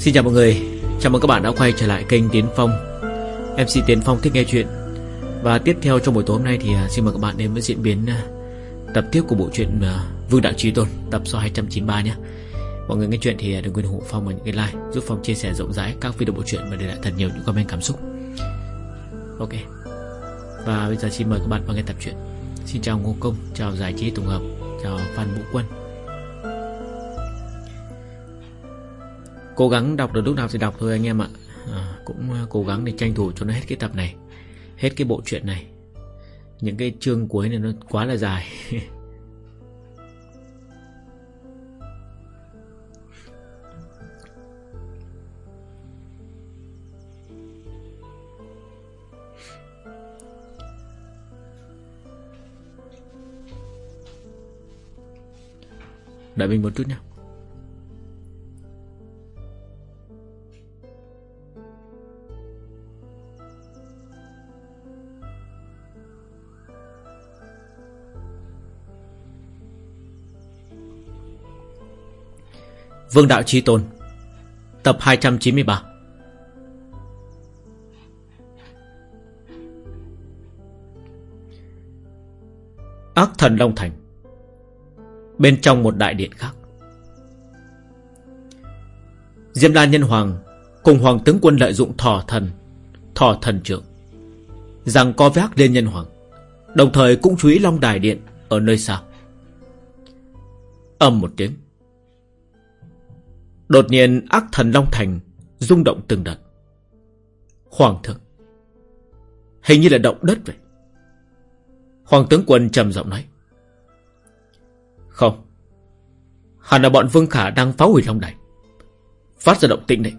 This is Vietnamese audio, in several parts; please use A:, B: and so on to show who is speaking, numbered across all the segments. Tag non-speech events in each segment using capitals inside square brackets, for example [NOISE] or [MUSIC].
A: Xin chào mọi người. Chào mừng các bạn đã quay trở lại kênh Tiến Phong. MC Tiến Phong thích nghe chuyện. Và tiếp theo trong buổi tối hôm nay thì à, xin mời các bạn đến với diễn biến à, Tập tiếp của bộ truyện à, Vương Đạo Trí Tôn Tập số 293 nhé. Mọi người nghe chuyện thì đừng quên ủng hộ Phong bằng những cái like Giúp Phong chia sẻ rộng rãi các video bộ truyện Và để lại thật nhiều những comment cảm xúc. Ok. Và bây giờ xin mời các bạn vào nghe tập truyện. Xin chào Ngô Công, chào Giải Trí Tổng Hợp Chào Phan Vũ Quân. Cố gắng đọc được lúc nào thì đọc thôi anh em ạ. À, Cũng à, cố gắng để tranh thủ cho nó hết cái tập này Hết cái bộ truyện này. Những cái chương cuối này nó quá là dài. [LAUGHS] Đợi mình một chút nha Vương Đạo Chi Tôn. Tập 293 Ác thần Long Thành. Bên trong một đại điện khác. Diêm La Nhân Hoàng Cùng Hoàng tướng quân lợi dụng thỏ thần Thỏ thần trưởng, Rằng co vác lên Nhân Hoàng, Đồng thời cũng chú ý Long Đài Điện Ở nơi xa. Âm một tiếng. Đột nhiên ác thần Long Thành rung động từng đợt. Hoàng thượng. Hình như là động đất vậy. Hoàng tướng quân trầm giọng nói. Không. Hẳn là bọn Vương Khả đang phá hủy Long Đài. Phát ra động tĩnh này.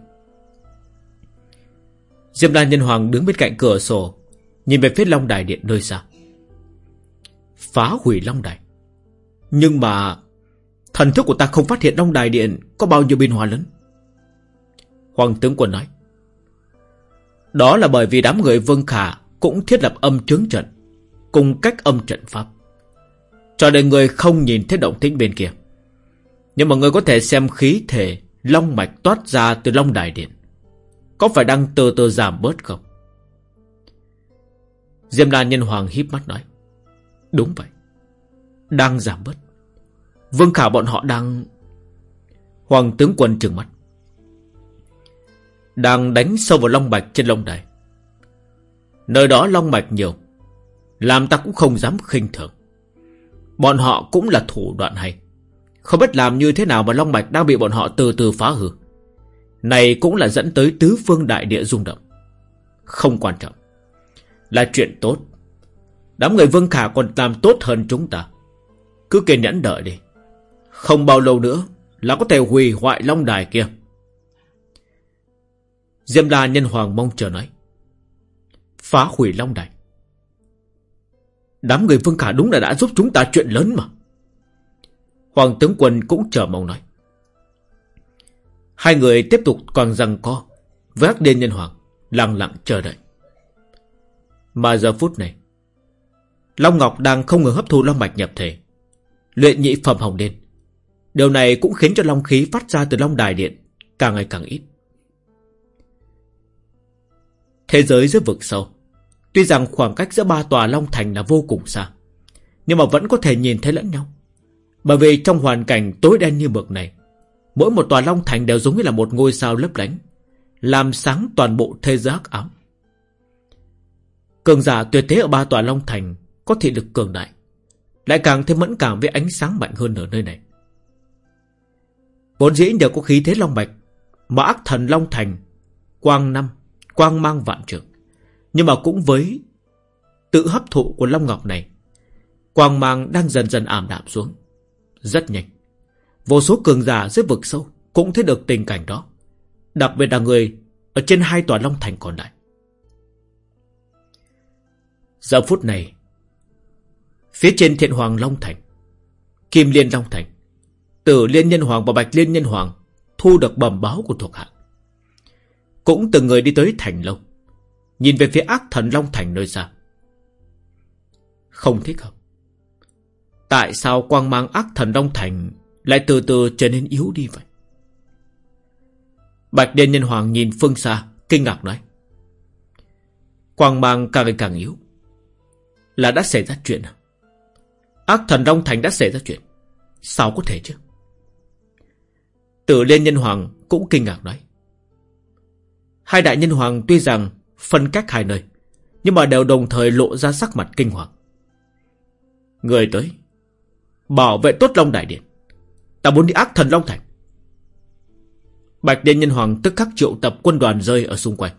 A: Diêm La Nhân Hoàng đứng bên cạnh cửa sổ, nhìn về phía Long Đài điện nơi xa. Phá hủy Long Đài. Nhưng mà Thần thức của ta không phát hiện trong đài điện Có bao nhiêu biến hóa lớn? Hoàng tướng quân nói, Đó là bởi vì đám người Vương Khả Cũng thiết lập âm trướng trận, Cùng cách âm trận pháp. Cho nên người không nhìn thấy động tĩnh bên kia. Nhưng mà người có thể xem khí thể Long mạch toát ra từ long đài điện, Có phải đang từ từ giảm bớt không? Diêm La Nhân Hoàng híp mắt nói, Đúng vậy, Đang giảm bớt. Vương Khả bọn họ đang... Hoàng tướng quân trừng mắt. Đang đánh sâu vào long mạch trên long đài. Nơi đó long mạch nhiều. Làm ta cũng không dám khinh thường. Bọn họ cũng là thủ đoạn hay. Không biết làm như thế nào mà long mạch đang bị bọn họ từ từ phá hư. Này cũng là dẫn tới tứ phương đại địa rung động. Không quan trọng. Là chuyện tốt. Đám người Vương Khả còn làm tốt hơn chúng ta. Cứ kiên nhẫn đợi đi. Không bao lâu nữa Là có thể hủy hoại long đài kia. Diêm La nhân hoàng mong chờ nói. Phá hủy long đài. Đám người Vương Khả đúng là đã giúp chúng ta chuyện lớn mà. Hoàng tướng quân cũng chờ mong nói. Hai người tiếp tục còn răng co Với ác điên nhân hoàng, Lặng lặng chờ đợi. Mà giờ phút này, Long Ngọc đang không ngừng hấp thu long mạch nhập thể, Luyện nhị phẩm hồng đen. Điều này cũng khiến cho long khí phát ra từ long đài điện càng ngày càng ít. Thế giới dưới vực sâu, tuy rằng khoảng cách giữa ba tòa long thành là vô cùng xa, nhưng mà vẫn có thể nhìn thấy lẫn nhau. Bởi vì trong hoàn cảnh tối đen như mực này, mỗi một tòa long thành đều giống như là một ngôi sao lấp lánh, làm sáng toàn bộ thế giới hắc ám. Cường giả tuyệt thế ở ba tòa long thành có thị lực cường đại, lại càng thêm mẫn cảm với ánh sáng mạnh hơn ở nơi này. Vốn dĩ nhờ có khí thế long mạch Mà ác thần long thành, Quang năm, Quang mang vạn trường Nhưng mà cũng với Tự hấp thụ của long ngọc này, Quang mang đang dần dần ảm đạm xuống. Rất nhanh, Vô số cường giả dưới vực sâu Cũng thấy được tình cảnh đó, Đặc biệt là người Ở trên hai tòa long thành còn lại. Giờ phút này, Phía trên thiện hoàng Long Thành, Kim Liên Long Thành Tử Liên Nhân Hoàng và Bạch Liên Nhân Hoàng thu được bẩm báo của thuộc hạ. Cũng từng người đi tới thành lâu, nhìn về phía ác thần Long Thành nơi xa. Không thích hợp. Tại sao quang mang ác thần Long Thành lại từ từ trở nên yếu đi vậy? Bạch Liên Nhân Hoàng nhìn phương xa Kinh ngạc nói Quang mang càng ngày càng yếu Là đã xảy ra chuyện à Ác thần Long Thành đã xảy ra chuyện Sao có thể chứ Tử Liên Nhân Hoàng cũng kinh ngạc nói Hai đại nhân hoàng tuy rằng phân cách hai nơi, nhưng mà đều đồng thời lộ ra sắc mặt kinh hoàng. Người tới, bảo vệ tốt Long Đại Điện. Ta muốn đi ác thần Long Thành. Bạch Điện Nhân Hoàng tức khắc triệu tập quân đoàn rơi ở xung quanh.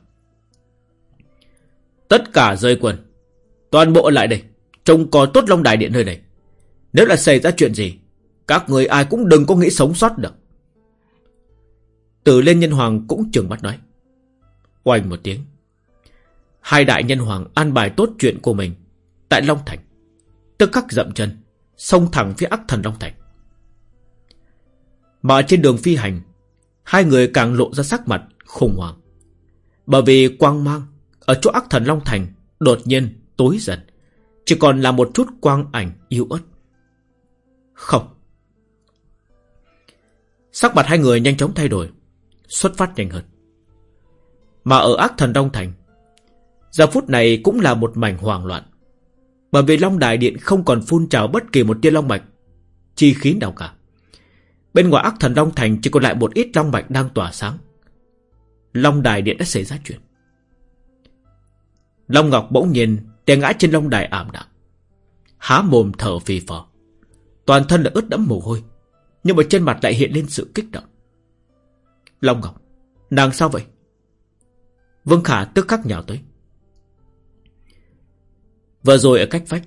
A: Tất cả rơi quân, toàn bộ lại đây, trông có tốt Long Đại Điện nơi này. Nếu là xảy ra chuyện gì, các người ai cũng đừng có nghĩ sống sót được. Tử Lên Nhân Hoàng cũng trường mắt nói. Oanh một tiếng. Hai đại nhân hoàng an bài tốt chuyện của mình tại Long Thành. Tức khắc dậm chân, xông thẳng phía ác thần Long Thành. Mà trên đường phi hành, hai người càng lộ ra sắc mặt khủng hoảng. Bởi vì quang mang ở chỗ ác thần Long Thành đột nhiên tối dần. Chỉ còn là một chút quang ảnh yếu ớt. Không. Sắc mặt hai người nhanh chóng thay đổi. Xuất phát nhanh hơn. Mà ở ác thần Long Thành, Giờ phút này cũng là một mảnh hoảng loạn. Bởi vì Long Đại Điện không còn phun trào bất kỳ một tia long mạch, Chi khí nào cả. Bên ngoài ác thần Long Thành chỉ còn lại một ít long mạch đang tỏa sáng. Long Đài Điện đã xảy ra chuyện. Long Ngọc bỗng nhiên Đè ngã trên Long Đài ảm đạm. Há mồm thở phì phò. Toàn thân là ướt đẫm mồ hôi, Nhưng mà trên mặt lại hiện lên sự kích động. Long Ngọc Nàng sao vậy Vương Khả tức khắc nhào tới. Vừa rồi ở cách vách,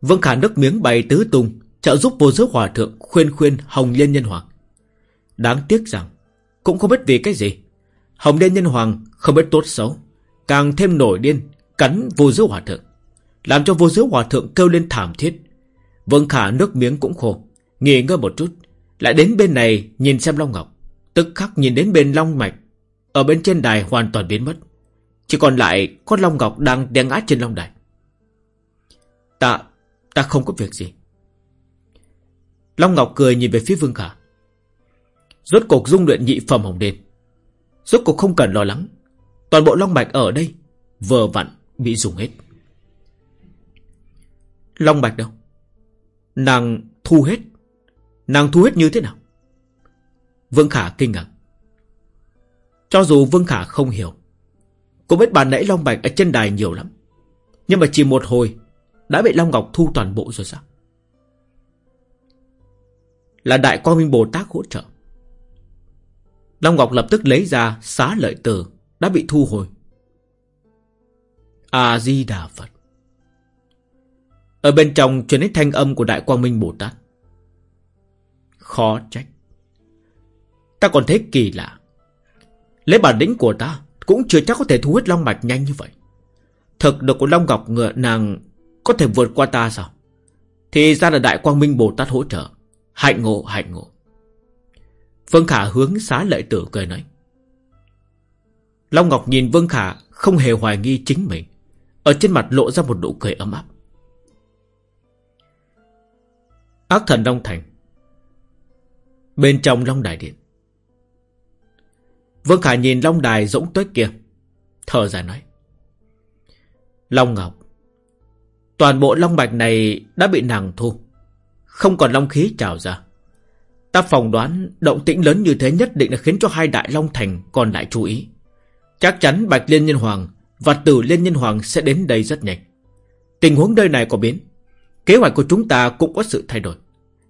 A: Vương Khả nước miếng bay tứ tung, trợ giúp vô giới hòa thượng khuyên khuyên Hồng Liên Nhân Hoàng. Đáng tiếc rằng, cũng không biết vì cái gì. Hồng Liên Nhân Hoàng không biết tốt xấu, càng thêm nổi điên, cắn vô giới hòa thượng. Làm cho vô giới hòa thượng kêu lên thảm thiết. Vương Khả nước miếng cũng khô, nghỉ ngơi một chút, lại đến bên này nhìn xem Long Ngọc. Tức khắc nhìn đến bên Long Mạch. Ở bên trên đài hoàn toàn biến mất. Chỉ còn lại con Long Ngọc đang đè ngã trên Long Đài. Ta, ta không có việc gì. Long Ngọc cười nhìn về phía Vương Khả. Rốt cuộc dung luyện nhị phẩm hồng đền. Rốt cuộc không cần lo lắng. Toàn bộ Long Bạch ở đây Vừa vặn bị dùng hết. Long Bạch đâu? Nàng thu hết. Nàng thu hết như thế nào? Vương Khả kinh ngạc. Cho dù Vương Khả không hiểu Cũng biết bà nãy Long Bạch ở trên đài nhiều lắm. Nhưng mà chỉ một hồi, Đã bị Long Ngọc thu toàn bộ rồi sao? Là Đại Quang Minh Bồ Tát hỗ trợ. Long Ngọc lập tức lấy ra xá lợi từ, Đã bị thu hồi. A-di-đà Phật. Ở bên trong truyền đến thanh âm của Đại Quang Minh Bồ Tát. Khó trách. Ta còn thấy kỳ lạ. Lấy bản lĩnh của ta, Cũng chưa chắc có thể thu hút Long Mạch nhanh như vậy. Thực lực của Long Ngọc ngựa nàng Có thể vượt qua ta sao? Thì ra là Đại Quang Minh Bồ Tát hỗ trợ. Hạnh ngộ hạnh ngộ. Vương Khả hướng xá lợi tử cười nói. Long Ngọc nhìn Vương Khả Không hề hoài nghi chính mình. Ở trên mặt lộ ra một nụ cười ấm áp. Ác thần Long Thành. Bên trong Long Đại Điện Vương Khả nhìn long đài rỗng tuếch kia. Thở dài nói. Long Ngọc. Toàn bộ long bạch này đã bị nàng thu. Không còn long khí trào ra. Ta phỏng đoán động tĩnh lớn như thế nhất định là khiến cho hai đại long thành còn lại chú ý. Chắc chắn Bạch Liên Nhân Hoàng và Tử Liên Nhân Hoàng sẽ đến đây rất nhanh. Tình huống nơi này có biến. Kế hoạch của chúng ta cũng có sự thay đổi.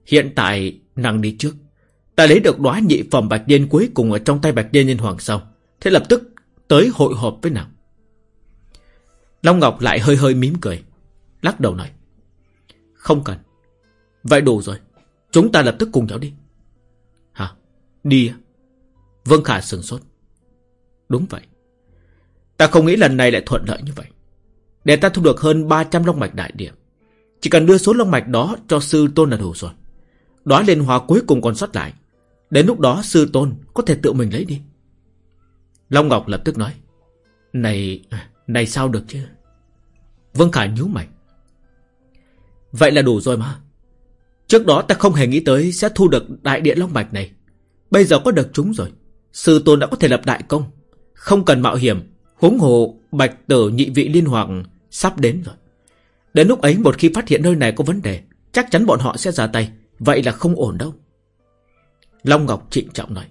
A: Hiện tại nàng đi trước. Ta lấy được đóa nhị phẩm bạch điên cuối cùng ở trong tay bạch điên nhân hoàng sau. Thế lập tức tới hội họp với nàng. Long Ngọc lại hơi hơi mím cười. Lắc đầu nói. Không cần. Vậy đủ rồi. Chúng ta lập tức cùng nhau đi. Hả? Đi á? Vương Khả sừng sốt. Đúng vậy. Ta không nghĩ lần này lại thuận lợi như vậy. Để ta thu được hơn 300 long mạch đại điểm. Chỉ cần đưa số long mạch đó cho sư tôn là đủ rồi. Đóa liên hoa cuối cùng còn sót lại. Đến lúc đó sư tôn có thể tự mình lấy đi. Long Ngọc lập tức nói. Này, này sao được chứ? Vương Khải nhíu mày. Vậy là đủ rồi mà. Trước đó ta không hề nghĩ tới sẽ thu được đại điện Long Bạch này. Bây giờ có được chúng rồi. Sư tôn đã có thể lập đại công Không cần mạo hiểm Huống hồ bạch tử nhị vị liên hoàng Sắp đến rồi Đến lúc ấy một khi phát hiện nơi này có vấn đề Chắc chắn bọn họ sẽ ra tay Vậy là không ổn đâu Long Ngọc trịnh trọng nói.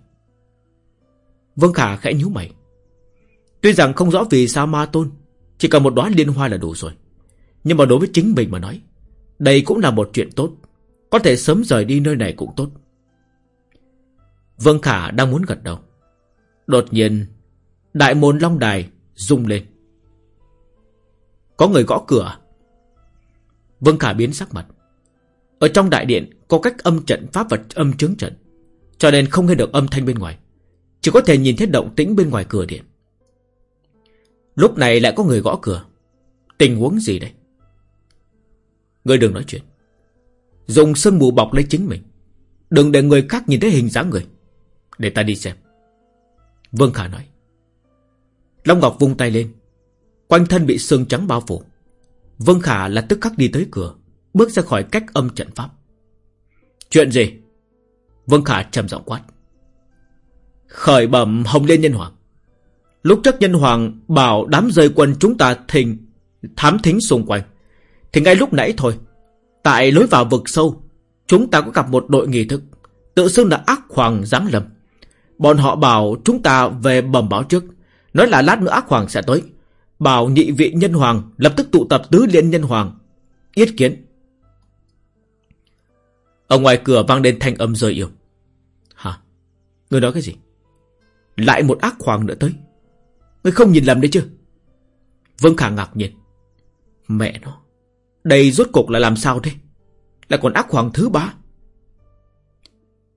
A: Vương Khả khẽ nhíu mày. Tuy rằng không rõ vì sao ma tôn, Chỉ cần một đóa liên hoa là đủ rồi. Nhưng mà đối với chính mình mà nói, Đây cũng là một chuyện tốt. Có thể sớm rời đi nơi này cũng tốt. Vương Khả đang muốn gật đầu. Đột nhiên, Đại môn Long Đài rung lên. Có người gõ cửa. Vương Khả biến sắc mặt. Ở trong đại điện Có cách âm trận, pháp và âm chứng trận. Cho nên không nghe được âm thanh bên ngoài. Chỉ có thể nhìn thấy động tĩnh bên ngoài cửa điện. Lúc này lại có người gõ cửa. Tình huống gì đây? Người đừng nói chuyện. Dùng sơn mù bọc lấy chính mình. Đừng để người khác nhìn thấy hình dáng người. Để ta đi xem. Vương Khả nói. Long Ngọc vung tay lên. Quanh thân bị sương trắng bao phủ. Vương Khả là tức khắc đi tới cửa, Bước ra khỏi cách âm trận pháp. Chuyện gì? Vương Khả trầm giọng quát. Khởi bẩm Hồng Liên Nhân Hoàng. Lúc trước Nhân Hoàng bảo đám rơi quân chúng ta thình Thám thính xung quanh. Thì ngay lúc nãy thôi, Tại lối vào vực sâu, Chúng ta có gặp một đội nghi thức, Tự xưng là ác hoàng giáng lâm. Bọn họ bảo chúng ta về bẩm báo trước, Nói là lát nữa ác hoàng sẽ tới. Bảo nhị vị nhân hoàng Lập tức tụ tập tứ liên nhân hoàng, Yết kiến. Ở ngoài cửa vang lên thanh âm rơi yêu Người nói cái gì? Lại một ác hoàng nữa tới. Người không nhìn lầm đấy chứ? Vương Khả ngạc nhiên. Mẹ nó, Đây rốt cục là làm sao thế? Là còn ác hoàng thứ ba.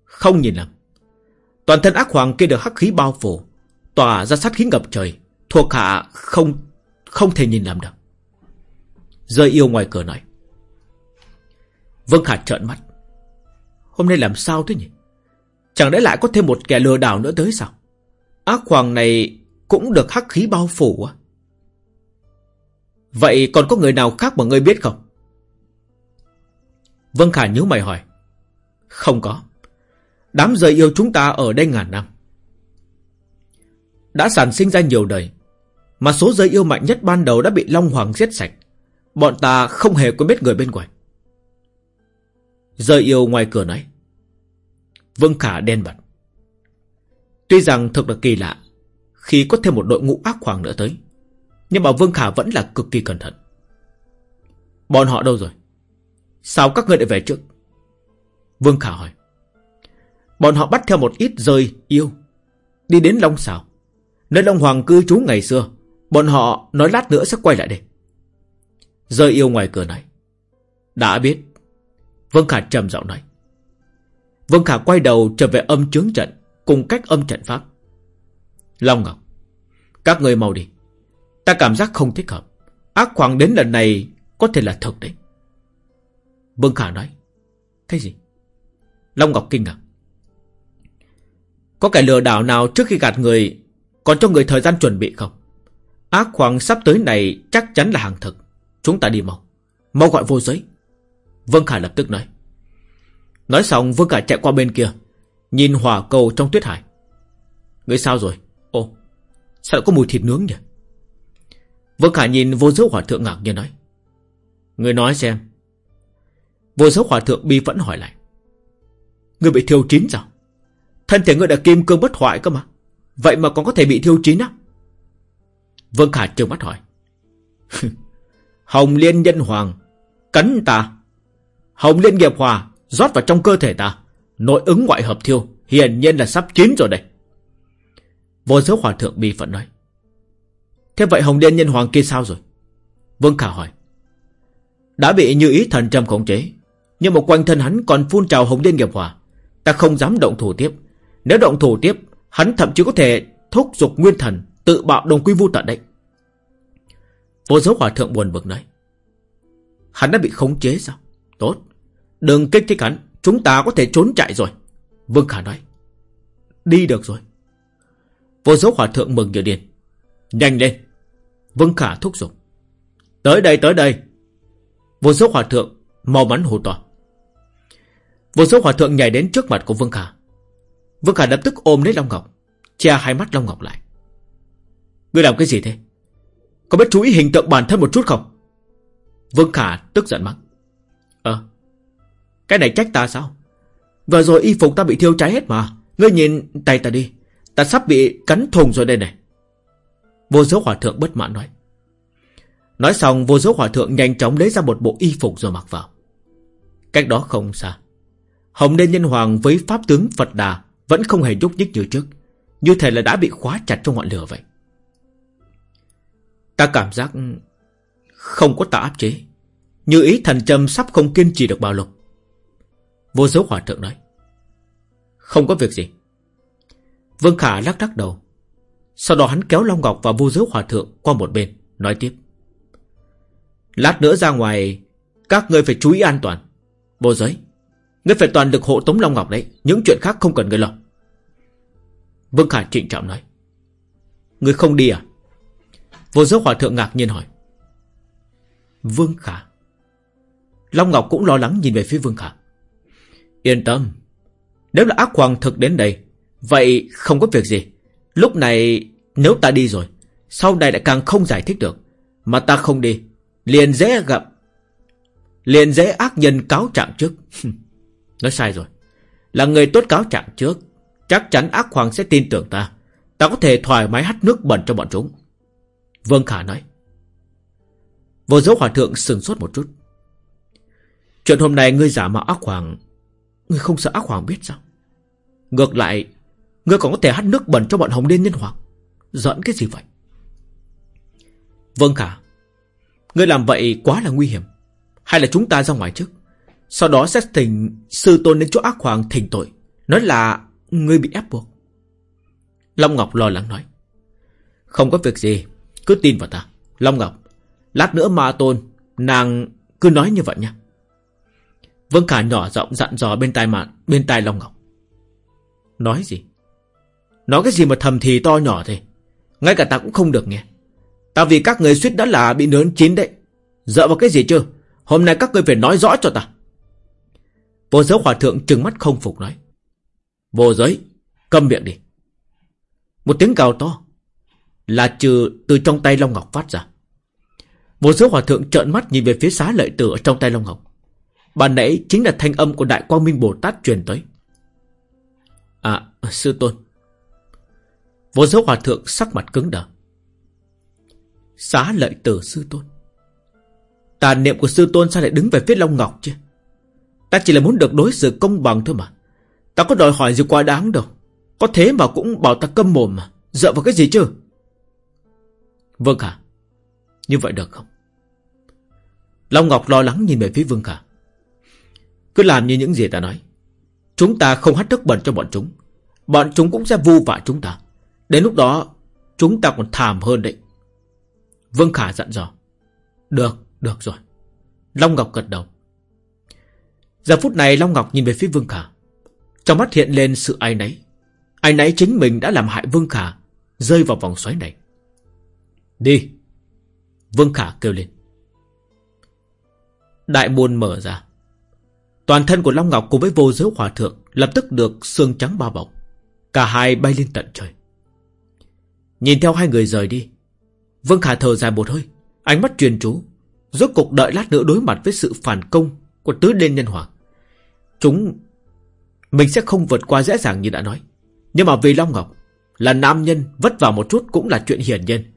A: Không nhìn lầm. Toàn thân ác hoàng kia được hắc khí bao phủ, Tỏa ra sát khí ngập trời, Thuộc hạ không Không thể nhìn lầm được. Rơi yêu ngoài cửa nói. Vương Khả trợn mắt. Hôm nay làm sao thế nhỉ? Chẳng lẽ lại có thêm một kẻ lừa đảo nữa tới sao? Ác hoàng này Cũng được hắc khí bao phủ á. Vậy còn có người nào khác mà ngươi biết không? Vân Khả nhíu mày hỏi. Không có. Đám rời yêu chúng ta ở đây ngàn năm. Đã sản sinh ra nhiều đời, Mà số rơi yêu mạnh nhất ban đầu đã bị Long Hoàng giết sạch. Bọn ta không hề quen biết người bên ngoài. Rơi yêu ngoài cửa nói Vương Khả đen bật. Tuy rằng thật là kỳ lạ Khi có thêm một đội ngũ ác hoàng nữa tới Nhưng mà Vương Khả vẫn là cực kỳ cẩn thận. Bọn họ đâu rồi? Sao các người lại về trước? Vương Khả hỏi. Bọn họ bắt theo một ít rơi yêu Đi đến Long Sào, Nơi Long Hoàng cư trú ngày xưa Bọn họ nói lát nữa sẽ quay lại đây. Rơi yêu ngoài cửa này. Đã biết. Vương Khả trầm giọng nói. Vương Khả quay đầu trở về âm chướng trận, Cùng cách âm trận pháp. Long Ngọc, Các người mau đi. Ta cảm giác không thích hợp. Ác khoảng đến lần này Có thể là thật đấy. Vương Khả nói, Cái gì? Long Ngọc kinh ngạc. Có kẻ lừa đảo nào trước khi gạt người Còn cho người thời gian chuẩn bị không? Ác khoảng sắp tới này chắc chắn là hàng thật. Chúng ta đi mau. Mau gọi vô giới. Vân Khả lập tức nói Nói xong Vương Khả chạy qua bên kia, Nhìn hỏa cầu trong tuyết hải. Người sao rồi? Ồ Sao lại có mùi thịt nướng nhỉ? Vương Khả nhìn vô giới hỏa thượng ngạc nhiên nói. Người nói xem. Vô giới hỏa thượng bi vẫn hỏi lại. Người bị thiêu chín sao? Thân thể người đã kim cương bất hoại cơ mà. Vậy mà còn có thể bị thiêu chín á? Vương Khả trợn mắt hỏi. [LAUGHS] Hồng Liên Nhân Hoàng Cấn ta. Hồng Liên Nghiệp Hòa rót vào trong cơ thể ta. Nội ứng ngoại hợp thiêu, Hiển nhiên là sắp chín rồi đây. Vô giới hòa thượng bi phận nói, Thế vậy Hồng Liên Nhân Hoàng kia sao rồi? Vương Khả hỏi, Đã bị như ý thần trầm khống chế, Nhưng mà quanh thân hắn còn phun trào Hồng Liên Nghiệp Hòa. Ta không dám động thủ tiếp. Nếu động thủ tiếp, Hắn thậm chí có thể thúc giục nguyên thần Tự bạo đồng quy vu tận đấy. Vô giới hòa thượng buồn bực nói, Hắn đã bị khống chế sao? Tốt. Đừng kích thích hắn, Chúng ta có thể trốn chạy rồi. Vương Khả nói. Đi được rồi. Vô giới hòa thượng mừng như điên. Nhanh lên. Vương Khả thúc giục. Tới đây tới đây. Vô số hòa thượng mau mắn hồ to. Vô số hòa thượng nhảy đến trước mặt của Vương Khả. Vương Khả lập tức ôm lấy Long Ngọc, Che hai mắt Long Ngọc lại. Ngươi làm cái gì thế? Có biết chú ý hình tượng bản thân một chút không? Vương Khả tức giận mắng. Ờ cái này trách ta sao? Vừa rồi y phục ta bị thiêu cháy hết mà. Ngươi nhìn, tay ta đi. Ta sắp bị cắn thùng rồi đây này. Vô giới hòa thượng bất mãn nói. Nói xong, vô giới hòa thượng nhanh chóng lấy ra một bộ y phục rồi mặc vào. Cách đó không xa, Hồng Đen Nhân Hoàng với Pháp tướng Phật Đà Vẫn không hề nhúc nhích như trước. Như thể là đã bị khóa chặt trong ngọn lửa vậy. Ta cảm giác Không có ta áp chế. Như ý thần châm sắp không kiên trì được bao lâu. Vô số hòa thượng nói. Không có việc gì. Vương Khả lắc lắc đầu. Sau đó hắn kéo Long Ngọc và vô giới hòa thượng qua một bên, Nói tiếp. Lát nữa ra ngoài, Các người phải chú ý an toàn. Vô giới, Ngươi phải toàn lực hộ tống Long Ngọc đấy, Những chuyện khác không cần ngươi lo. Vương Khả trịnh trọng nói. Ngươi không đi à? Vô giới hòa thượng ngạc nhiên hỏi. Vương Khả. Long Ngọc cũng lo lắng nhìn về phía Vương Khả. Yên tâm. Nếu là ác hoàng thực đến đây, Vậy không có việc gì. Lúc này, nếu ta đi rồi, Sau này lại càng không giải thích được. Mà ta không đi, Liền dễ gặp, Liền dễ ác nhân cáo trạng trước. Nói sai rồi. Là người tốt cáo trạng trước, Chắc chắn ác hoàng sẽ tin tưởng ta. Ta có thể thoải mái hắt nước bẩn cho bọn chúng. Vương Khả nói. Vô dấu hòa thượng sừng sốt một chút. Chuyện hôm nay ngươi giả mạo ác hoàng Ngươi không sợ ác hoàng biết sao? Ngược lại Ngươi còn có thể hát nước bẩn cho bọn hồng liên nhân hoàng. Giận cái gì vậy? Vâng Khả Ngươi làm vậy quá là nguy hiểm. Hay là chúng ta ra ngoài trước. Sau đó sẽ thỉnh sư tôn đến chỗ ác hoàng thỉnh tội. Nói là Ngươi bị ép buộc. Long Ngọc lo lắng nói. Không có việc gì, Cứ tin vào ta. Long Ngọc, Lát nữa ma tôn, Nàng cứ nói như vậy nha. Vương Khả nhỏ giọng dặn dò bên tai mạn, Bên tai Long Ngọc. Nói gì? Nói cái gì mà thầm thì to nhỏ thế? Ngay cả ta cũng không được nghe. Ta vì các người suýt đã là bị nướng chín đấy. Dợ vào cái gì chưa? Hôm nay các người phải nói rõ cho ta. Vô giới hòa thượng trừng mắt không phục nói. Vô giới, Câm miệng đi. Một tiếng cào to, Là trừ từ trong tay Long Ngọc phát ra. Vô giới hòa thượng trợn mắt nhìn về phía xá lợi tử ở trong tay Long Ngọc. Bàn nãy chính là thanh âm của Đại Quang Minh Bồ Tát truyền tới. À sư tôn. Vô giới hòa thượng sắc mặt cứng đờ. Xá lợi tử sư tôn. Tà niệm của sư tôn sao lại đứng về phía Long Ngọc chứ? Ta chỉ là muốn được đối xử công bằng thôi mà. Ta có đòi hỏi gì quá đáng đâu. Có thế mà cũng bảo ta câm mồm mà. Dựa vào cái gì chứ? Vâng cả Như vậy được không? Long Ngọc lo lắng nhìn về phía Vương Khả. Cứ làm như những gì ta nói. Chúng ta không hắt nước bẩn cho bọn chúng. Bọn chúng cũng sẽ vu vạ chúng ta. Đến lúc đó Chúng ta còn thảm hơn đấy. Vương Khả dặn dò. Được, được rồi. Long Ngọc gật đầu. Giờ phút này Long Ngọc nhìn về phía Vương Khả. Trong mắt hiện lên sự ai nấy Ai nấy chính mình đã làm hại Vương Khả Rơi vào vòng xoáy này. Đi. Vương Khả kêu lên. Đại môn mở ra. Toàn thân của Long Ngọc cùng với vô giới hòa thượng Lập tức được xương trắng bao bọc. Cả hai bay lên tận trời. Nhìn theo hai người rời đi, Vương Khả thở dài một hơi, Ánh mắt truyền chú, Rốt cục đợi lát nữa đối mặt với sự phản công Của tứ đên nhân hoàng. Chúng, Mình sẽ không vượt qua dễ dàng như đã nói. Nhưng mà vì Long Ngọc Là nam nhân, vất vào một chút cũng là chuyện hiển nhiên.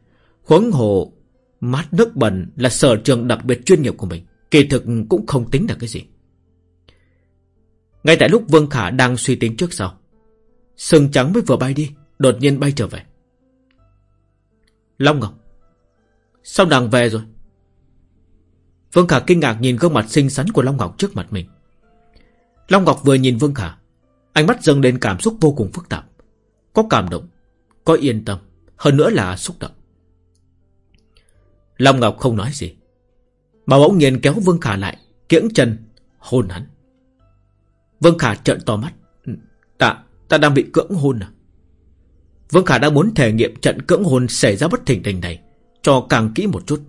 A: Huống hồ, Mát nước bẩn là sở trường đặc biệt chuyên nghiệp của mình, Kỳ thực cũng không tính là cái gì. Ngay tại lúc Vương Khả đang suy tính trước sau, Sừng trắng mới vừa bay đi, Đột nhiên bay trở về. Long Ngọc, Sao nàng về rồi? Vương Khả kinh ngạc nhìn gương mặt xinh xắn của Long Ngọc trước mặt mình. Long Ngọc vừa nhìn Vương Khả, Ánh mắt dâng lên cảm xúc vô cùng phức tạp, Có cảm động, Có yên tâm, Hơn nữa là xúc động. Long Ngọc không nói gì, Mà bỗng nhiên kéo Vương Khả lại, Kiễng chân, hôn hắn. Vương Khả trợn to mắt. Ừ, ta, ta đang bị cưỡng hôn à? Vương Khả đang muốn thể nghiệm trận cưỡng hôn xảy ra bất thình lình này. Cho càng kỹ một chút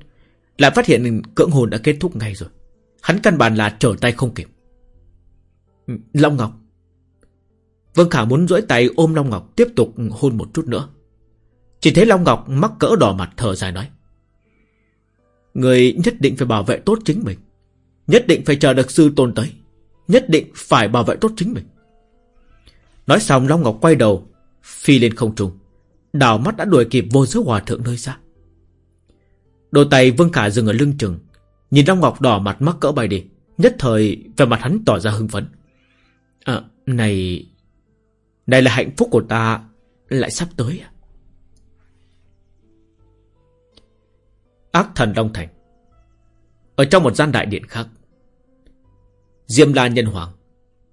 A: Lại phát hiện cưỡng hôn đã kết thúc ngay rồi. Hắn căn bản là trở tay không kịp. Ừ, Long Ngọc. Vương Khả muốn duỗi tay ôm Long Ngọc Tiếp tục hôn một chút nữa. Chỉ thấy Long Ngọc mắc cỡ đỏ mặt thở dài nói. Người nhất định phải bảo vệ tốt chính mình. Nhất định phải chờ được sư tôn tới. Nhất định phải bảo vệ tốt chính mình. Nói xong, Long Ngọc quay đầu, Phi lên không trung. Đào mắt đã đuổi kịp vô giới hòa thượng nơi xa. Đôi tay Vương Khả dừng ở lưng chừng, Nhìn Long Ngọc đỏ mặt mắc cỡ bay đi. Nhất thời về mặt hắn tỏ ra hưng phấn. À này Này là hạnh phúc của ta, Lại sắp tới à? Ác thần Long Thành. Ở trong một gian đại điện khác Diêm La Nhân Hoàng.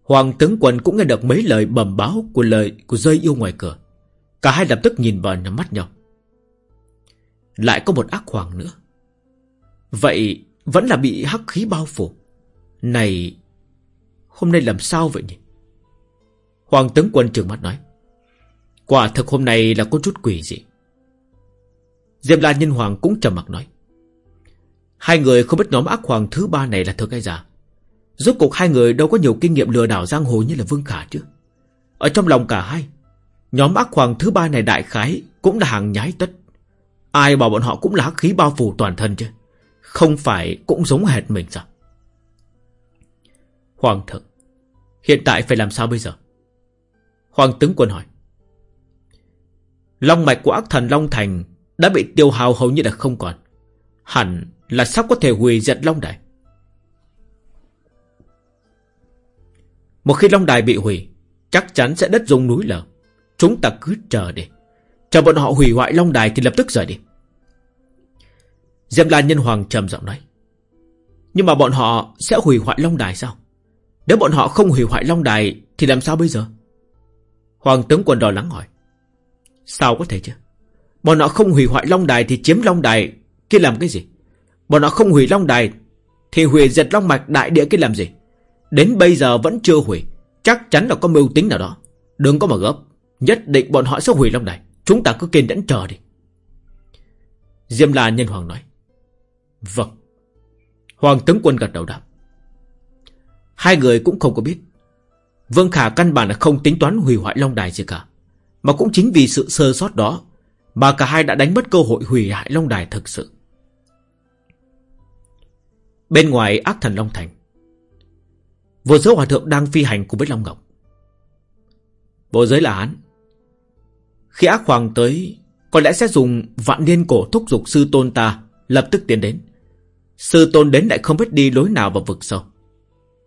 A: Hoàng tướng quân cũng nghe được mấy lời bẩm báo Của lời của rơi yêu ngoài cửa. Cả hai lập tức nhìn vào nắm mắt nhau. Lại có một ác hoàng nữa. Vậy Vẫn là bị hắc khí bao phủ. Này, Hôm nay làm sao vậy nhỉ? Hoàng tướng quân trường mắt nói. Quả thực hôm nay là có chút quỷ gì Diệp La Nhân Hoàng cũng trầm mặc nói. Hai người không biết nhóm ác hoàng thứ ba này là thật hay giả. Rốt cuộc hai người đâu có nhiều kinh nghiệm lừa đảo giang hồ như là Vương Khả chứ. Ở trong lòng cả hai, Nhóm ác hoàng thứ ba này đại khái Cũng là hàng nhái tất. Ai bảo bọn họ cũng là hắc khí bao phủ toàn thân chứ. Không phải cũng giống hệt mình sao? Hoàng thượng, Hiện tại phải làm sao bây giờ? Hoàng tướng quân hỏi. Long mạch của ác thần Long Thành Đã bị tiêu hao hầu như là không còn. Hẳn là sắp có thể hủy diệt Long đại. Một khi Long Đài bị hủy, Chắc chắn sẽ đất dung núi lở. Chúng ta cứ chờ đi. Chờ bọn họ hủy hoại Long Đài thì lập tức rời đi. Diêm La Nhân Hoàng trầm giọng nói, Nhưng mà bọn họ sẽ hủy hoại Long Đài sao? Nếu bọn họ không hủy hoại Long Đài Thì làm sao bây giờ? Hoàng tướng quân đỏ lắng hỏi, Sao có thể chứ? Bọn họ không hủy hoại Long Đài thì chiếm Long Đài Kia làm cái gì? Bọn họ không hủy Long Đài Thì hủy diệt Long Mạch đại địa kia làm gì? Đến bây giờ vẫn chưa hủy. Chắc chắn là có mưu tính nào đó. Đừng có mà gấp. Nhất định bọn họ sẽ hủy Long Đài Chúng ta cứ kiên nhẫn chờ đi. Diêm La Nhân Hoàng nói. Vâng. Hoàng tướng quân gật đầu đáp. Hai người cũng không có biết. Vương Khả căn bản là không tính toán hủy hoại Long Đài gì cả. Mà cũng chính vì sự sơ sót đó Mà cả hai đã đánh mất cơ hội hủy hại Long Đài thực sự. Bên ngoài ác thần Long Thành Vô giới hòa thượng đang phi hành cùng với Long Ngọc. Vô giới là án. Khi ác hoàng tới, Có lẽ sẽ dùng vạn niên cổ thúc giục sư tôn ta Lập tức tiến đến. Sư tôn đến lại không biết đi lối nào vào vực sâu.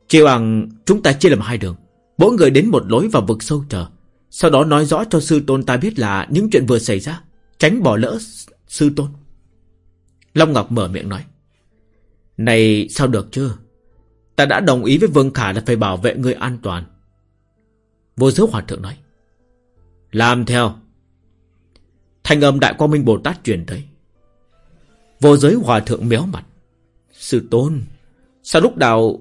A: Chỉ bằng chúng ta chia làm hai đường. Mỗi người đến một lối vào vực sâu chờ. Sau đó nói rõ cho sư tôn ta biết là Những chuyện vừa xảy ra, Tránh bỏ lỡ sư tôn. Long Ngọc mở miệng nói, Này, sao được chưa Ta đã đồng ý với Vương Khả là phải bảo vệ người an toàn. Vô giới hòa thượng nói, Làm theo. Thanh âm Đại Quang Minh Bồ Tát truyền tới. Vô giới hòa thượng méo mặt, Sư tôn, Sao lúc nào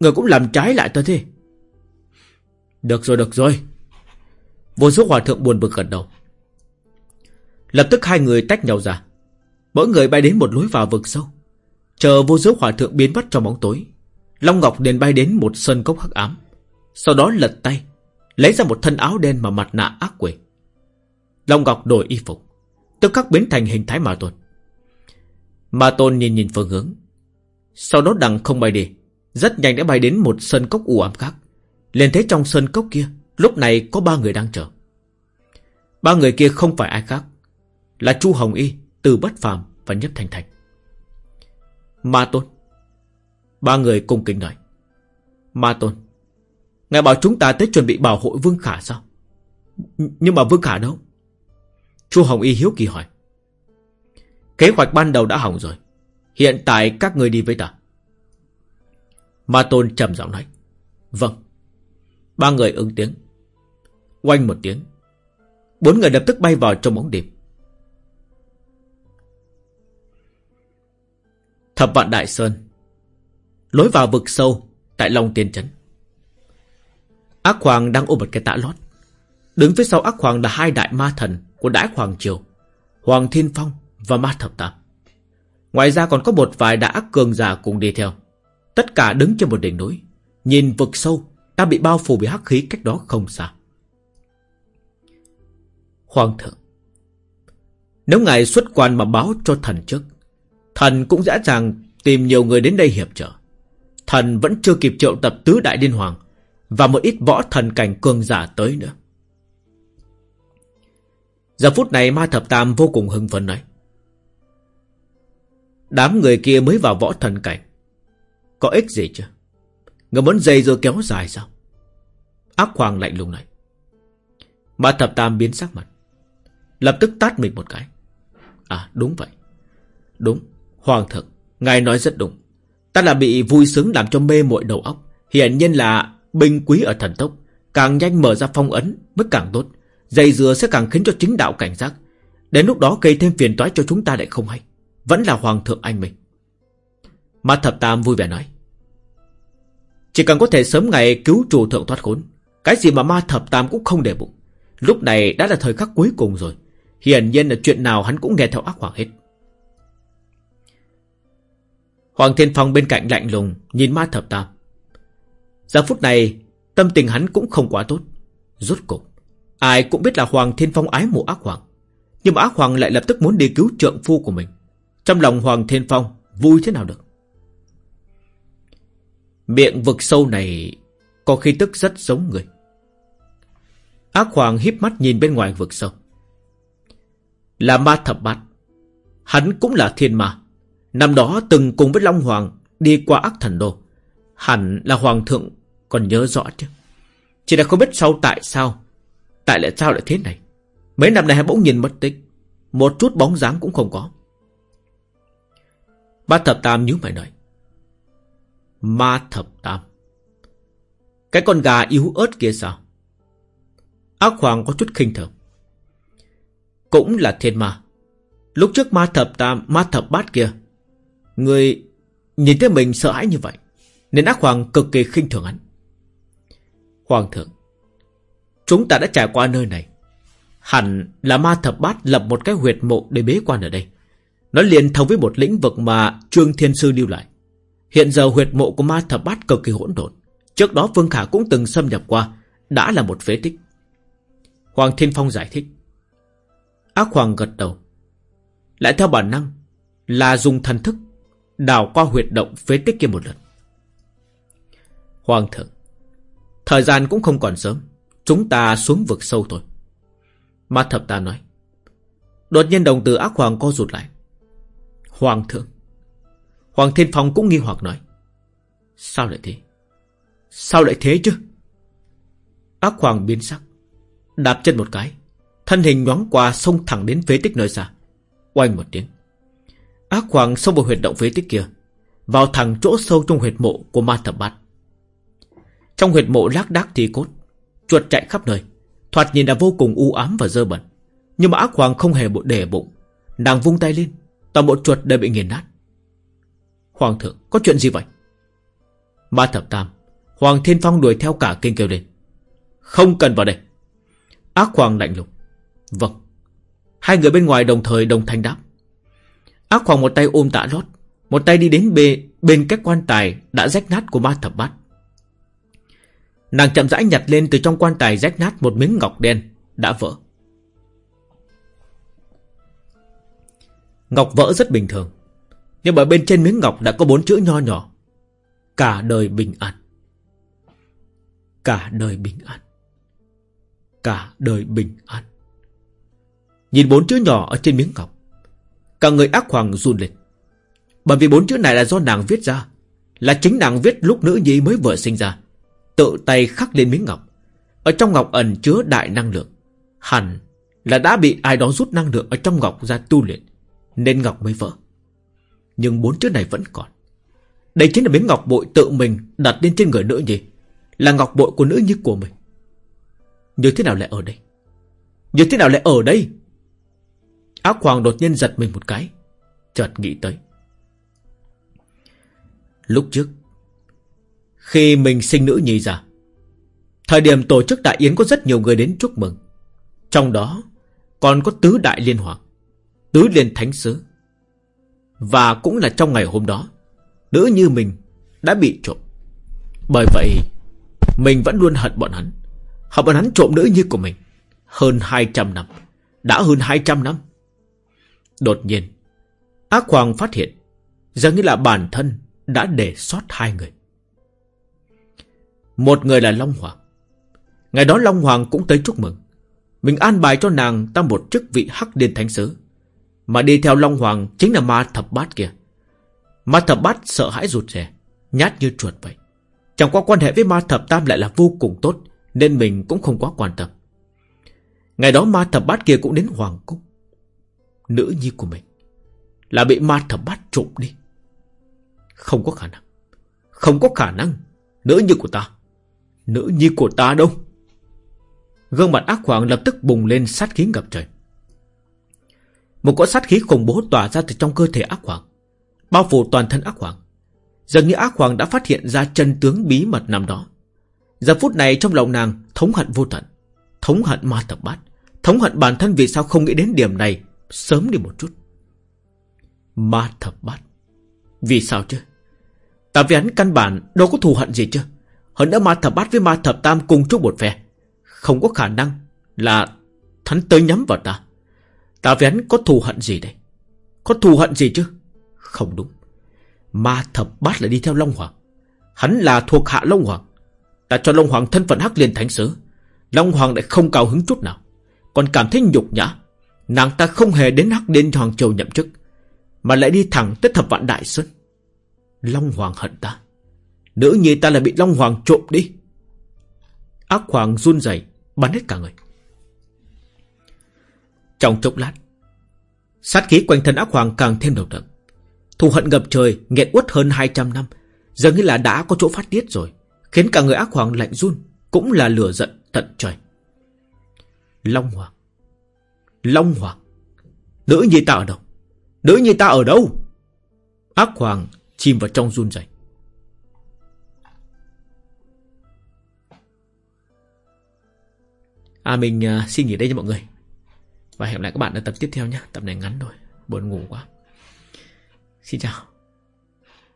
A: Người cũng làm trái lại ta thế? Được rồi được rồi. Vô giới hòa thượng buồn bực gật đầu. Lập tức hai người tách nhau ra. Mỗi người bay đến một lối vào vực sâu. Chờ vô giới hòa thượng biến mất trong bóng tối Long Ngọc liền bay đến một sân cốc hắc ám Sau đó lật tay Lấy ra một thân áo đen mà mặt nạ ác quỷ. Long Ngọc đổi y phục Tức khắc biến thành hình thái ma tôn. Ma tôn nhìn nhìn phương hướng Sau đó đằng không bay đi Rất nhanh đã bay đến một sân cốc u ám khác. Liền thấy trong sân cốc kia Lúc này có ba người đang chờ. Ba người kia không phải ai khác Là Chu Hồng Y, Từ Bất Phàm và Nhất Thành Thành. Ma tôn Ba người cùng kính nói, Ma tôn, Ngài bảo chúng ta tới chuẩn bị bảo hộ Vương Khả sao? Nhưng mà Vương Khả đâu? Chu Hồng Y hiếu kỳ hỏi. Kế hoạch ban đầu đã hỏng rồi, Hiện tại các người đi với ta. Ma Tôn trầm giọng nói Vâng. Ba người ứng tiếng. Quanh một tiếng, Bốn người lập tức bay vào trong bóng đêm. Thập vạn Đại Sơn Lối vào vực sâu Tại Long Tiên Trấn. Ác Hoàng đang ôm một cái tạ lót. Đứng phía sau ác Hoàng là hai đại ma thần Của đại Hoàng Triều, Hoàng Thiên Phong và Ma Thập Tam Ngoài ra còn có một vài đại ác cường giả cùng đi theo. Tất cả đứng trên một đỉnh núi, Nhìn vực sâu Đã bị bao phủ bởi hắc khí cách đó không xa. Hoàng thượng, Nếu ngài xuất quan mà báo cho thần trước, Thần cũng dễ dàng tìm nhiều người đến đây hiệp trợ. Thần vẫn chưa kịp triệu tập tứ đại liên hoàng, Và một ít võ thần cảnh cường giả tới nữa. Giờ phút này ma thập tam vô cùng hưng phấn nói, Đám người kia mới vào võ thần cảnh, Có ích gì chứ? Người muốn dây rồi kéo dài sao? Ác hoàng lạnh lùng này Ma thập tam biến sắc mặt, Lập tức tát mình một cái. À đúng vậy, Đúng, Hoàng thượng, Ngài nói rất đúng. Ta là bị vui sướng làm cho mê muội đầu óc. Hiển nhiên là binh quý ở thần tốc. Càng nhanh mở ra phong ấn mới càng tốt. Dây dừa sẽ càng khiến cho chính đạo cảnh giác. Đến lúc đó gây thêm phiền toái cho chúng ta lại không hay. Vẫn là hoàng thượng anh mình. Ma thập tam vui vẻ nói. Chỉ cần có thể sớm ngày cứu chủ thượng thoát khốn, Cái gì mà ma thập tam cũng không để bụng. Lúc này đã là thời khắc cuối cùng rồi. Hiển nhiên là chuyện nào hắn cũng nghe theo ác hoàng hết. Hoàng Thiên Phong bên cạnh lạnh lùng, Nhìn ma thập tam. Giờ phút này, Tâm tình hắn cũng không quá tốt. Rốt cục Ai cũng biết là Hoàng Thiên Phong ái mộ ác hoàng, Nhưng mà ác hoàng lại lập tức muốn đi cứu trượng phu của mình. Trong lòng Hoàng Thiên Phong Vui thế nào được? Miệng vực sâu này Có khi tức rất giống người. Ác hoàng híp mắt nhìn bên ngoài vực sâu. Là ma thập bát. Hắn cũng là thiên ma. Năm đó từng cùng với Long Hoàng Đi qua ác thần đô. Hẳn là Hoàng thượng còn nhớ rõ chứ. Chỉ là không biết sau tại sao, Tại lại sao lại thế này. Mấy năm nay bỗng nhìn mất tích, Một chút bóng dáng cũng không có. Ba thập tam nhíu mày nói, Ma thập tam, Cái con gà yếu ớt kia sao? Ác hoàng có chút khinh thường, Cũng là thiên ma. Lúc trước ma thập tam, Ma thập bát kia Người nhìn thấy mình sợ hãi như vậy, Nên ác hoàng cực kỳ khinh thường hắn. Hoàng thượng, Chúng ta đã trải qua nơi này. Hẳn là ma thập bát lập một cái huyệt mộ để bế quan ở đây. Nó liền thông với một lĩnh vực mà Trương Thiên Sư lưu lại. Hiện giờ huyệt mộ của ma thập bát cực kỳ hỗn độn. Trước đó Vương Khả cũng từng xâm nhập qua, Đã là một phế tích. Hoàng Thiên Phong giải thích. Ác Hoàng gật đầu. Lại theo bản năng Là dùng thần thức Đào qua huyệt động phế tích kia một lần. Hoàng thượng, Thời gian cũng không còn sớm, Chúng ta xuống vực sâu thôi. Ma thập ta nói, Đột nhiên đồng từ ác hoàng co rụt lại. Hoàng thượng, Hoàng thiên phong cũng nghi hoặc nói, Sao lại thế? Sao lại thế chứ? Ác hoàng biến sắc, Đạp chân một cái, Thân hình nhoáng qua xông thẳng đến phế tích nơi xa. Oanh một tiếng Ác hoàng xông vào huyệt động phế tích kia, Vào thẳng chỗ sâu trong huyệt mộ của ma thập bát. Trong huyệt mộ lác đác thi cốt, Chuột chạy khắp nơi, Thoạt nhìn là vô cùng u ám và dơ bẩn. Nhưng mà ác hoàng không hề bộ để bụng, Nàng vung tay lên, Toàn bộ chuột đều bị nghiền nát. Hoàng thượng, có chuyện gì vậy? Ma thập tam, Hoàng thiên phong đuổi theo cả kinh kêu lên. Không cần vào đây. Ác hoàng lạnh lùng. Vâng. Hai người bên ngoài đồng thời đồng thanh đáp. Ác hoàng một tay ôm tạ lót Một tay đi đến bê, bên cái quan tài Đã rách nát của ma thập bát Nàng chậm rãi nhặt lên từ trong quan tài rách nát một miếng ngọc đen đã vỡ. Ngọc vỡ rất bình thường. Nhưng mà bên trên miếng ngọc đã có bốn chữ nho nhỏ. Cả đời bình an. Cả đời bình an. Cả đời bình an. Nhìn bốn chữ nhỏ ở trên miếng ngọc. Cả người ác hoàng run lên. Bởi vì bốn chữ này là do nàng viết ra. Là chính nàng viết lúc nữ nhi mới vừa sinh ra tự tay khắc lên miếng ngọc. Ở trong ngọc ẩn chứa đại năng lượng. Hẳn là đã bị ai đó rút năng lượng ở trong ngọc ra tu luyện, nên ngọc mới vỡ. Nhưng bốn chữ này vẫn còn. Đây chính là miếng ngọc bội tự mình đặt lên trên người nữ nhi. Là ngọc bội của nữ nhi của mình. Như thế nào lại ở đây? Như thế nào lại ở đây? Ác hoàng đột nhiên giật mình một cái. Chợt nghĩ tới. Lúc trước, khi mình sinh nữ nhi ra Thời điểm tổ chức đại yến có rất nhiều người đến chúc mừng Trong đó, Còn có tứ đại liên hoàng, Tứ liên thánh sứ Và cũng là trong ngày hôm đó, Nữ như mình đã bị trộm Bởi vậy, Mình vẫn luôn hận bọn hắn Hận bọn hắn trộm nữ như của mình Hơn 200 năm, Đã hơn 200 năm Đột nhiên, Ác Hoàng phát hiện, Dường như là bản thân đã để sót hai người. Một người là Long Hoàng. Ngày đó Long Hoàng cũng tới chúc mừng. Mình an bài cho nàng ta một chức vị hắc điên thánh sứ. Mà đi theo Long Hoàng chính là ma thập bát kia. Ma thập bát sợ hãi rụt rè, Nhát như chuột vậy. Chẳng qua quan hệ với ma thập tam lại là vô cùng tốt, Nên mình cũng không quá quan tâm. Ngày đó ma thập bát kia cũng đến Hoàng Cung. Nữ nhi của mình Là bị ma thập bát trộm đi. Không có khả năng. Không có khả năng. Nữ nhi của ta. Nữ nhi của ta đâu? Gương mặt ác hoàng lập tức bùng lên sát khí ngập trời. Một cỗ sát khí khủng bố tỏa ra từ trong cơ thể ác hoàng, Bao phủ toàn thân ác hoàng. Dường như ác hoàng đã phát hiện ra chân tướng bí mật nằm đó. Giờ phút này trong lòng nàng thống hận vô tận, Thống hận ma thập bát, Thống hận bản thân vì sao không nghĩ đến điểm này. Sớm đi một chút. Ma thập bát. Vì sao chứ? Ta với hắn căn bản đâu có thù hận gì chứ. Hơn nữa ma thập bát với ma thập tam cùng chung một phe. Không có khả năng Là hắn tới nhắm vào ta. Ta với hắn có thù hận gì đây? Có thù hận gì chứ? Không đúng. Ma thập bát lại đi theo Long Hoàng. Hắn là thuộc hạ Long Hoàng. Ta cho Long Hoàng thân phận hắc liên thánh sứ. Long Hoàng lại không cao hứng chút nào. Còn cảm thấy nhục nhã. Nàng ta không hề đến hắc liên Hoàng châu nhậm chức, Mà lại đi thẳng tới thập vạn đại sơn. Long Hoàng hận ta. Nữ nhi ta là bị Long Hoàng trộm đi. Ác Hoàng run rẩy, Bắn hết cả người. Trong chốc lát, Sát khí quanh thân ác hoàng càng thêm đầu đậm. Thù hận ngập trời, nghẹn uất hơn 200 năm giờ như là đã có chỗ phát tiết rồi, Khiến cả người ác hoàng lạnh run, Cũng là lửa giận tận trời. Long Hoàng Long Hoàng. Nữ nhi ta ở đâu? Nữ nhi ta ở đâu? Ác Hoàng chìm vào trong run rẩy. À mình uh, xin nghỉ đây cho mọi người. Và hẹn lại các bạn ở tập tiếp theo nhé. Tập này ngắn thôi Buồn ngủ quá. Xin chào.